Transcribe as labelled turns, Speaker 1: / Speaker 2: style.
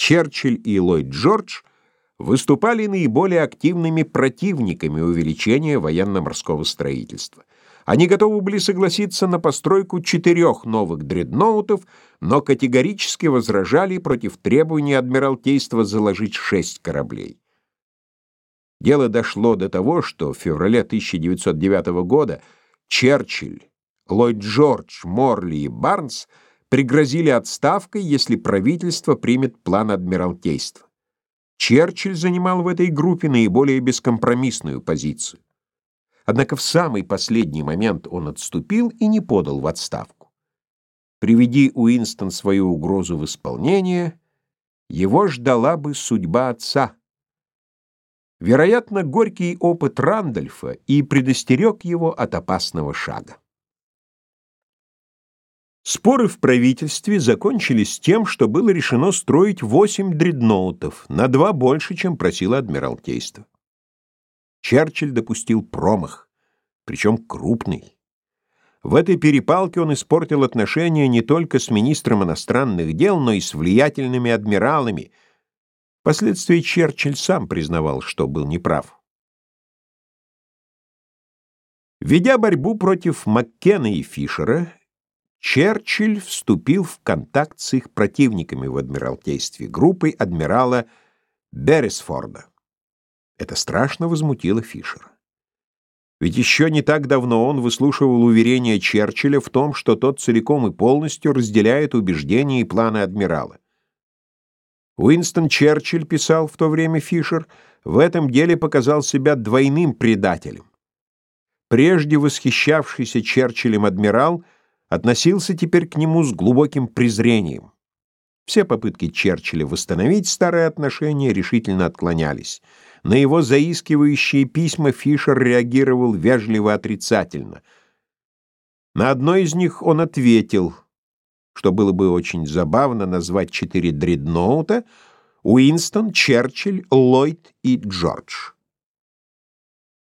Speaker 1: Черчилль и Ллойд Джордж выступали наиболее активными противниками увеличения военно-морского строительства. Они готовы были согласиться на постройку четырех новых дредноутов, но категорически возражали против требования Адмиралтейства заложить шесть кораблей. Дело дошло до того, что в феврале 1909 года Черчилль, Ллойд Джордж, Морли и Барнс пригрозили отставкой, если правительство примет план Адмиралтейства. Черчилль занимал в этой группе наиболее бескомпромиссную позицию. Однако в самый последний момент он отступил и не подал в отставку. Приведи Уинстон свою угрозу в исполнение, его ждала бы судьба отца. Вероятно, горький опыт Рандольфа и предостерег его от опасного шага. Споры в правительстве закончились тем, что было решено строить восемь дредноутов, на два больше, чем просило Адмиралтейство. Черчилль допустил промах, причем крупный. В этой перепалке он испортил отношения не только с министром иностранных дел, но и с влиятельными адмиралами — Впоследствии Черчилль сам признавал, что был неправ. Ведя борьбу против Маккена и Фишера, Черчилль вступил в контакт с их противниками в Адмиралтействе, группой адмирала Беррисфорда. Это страшно возмутило Фишера. Ведь еще не так давно он выслушивал уверения Черчилля в том, что тот целиком и полностью разделяет убеждения и планы адмирала. Уинстон Черчилль, писал в то время Фишер, в этом деле показал себя двойным предателем. Прежде восхищавшийся Черчиллем адмирал относился теперь к нему с глубоким презрением. Все попытки Черчилля восстановить старые отношения решительно отклонялись. На его заискивающие письма Фишер реагировал вежливо отрицательно. На одно из них он ответил — что было бы очень забавно назвать четыре дредноута Уинстон, Черчилль, Ллойд и Джордж.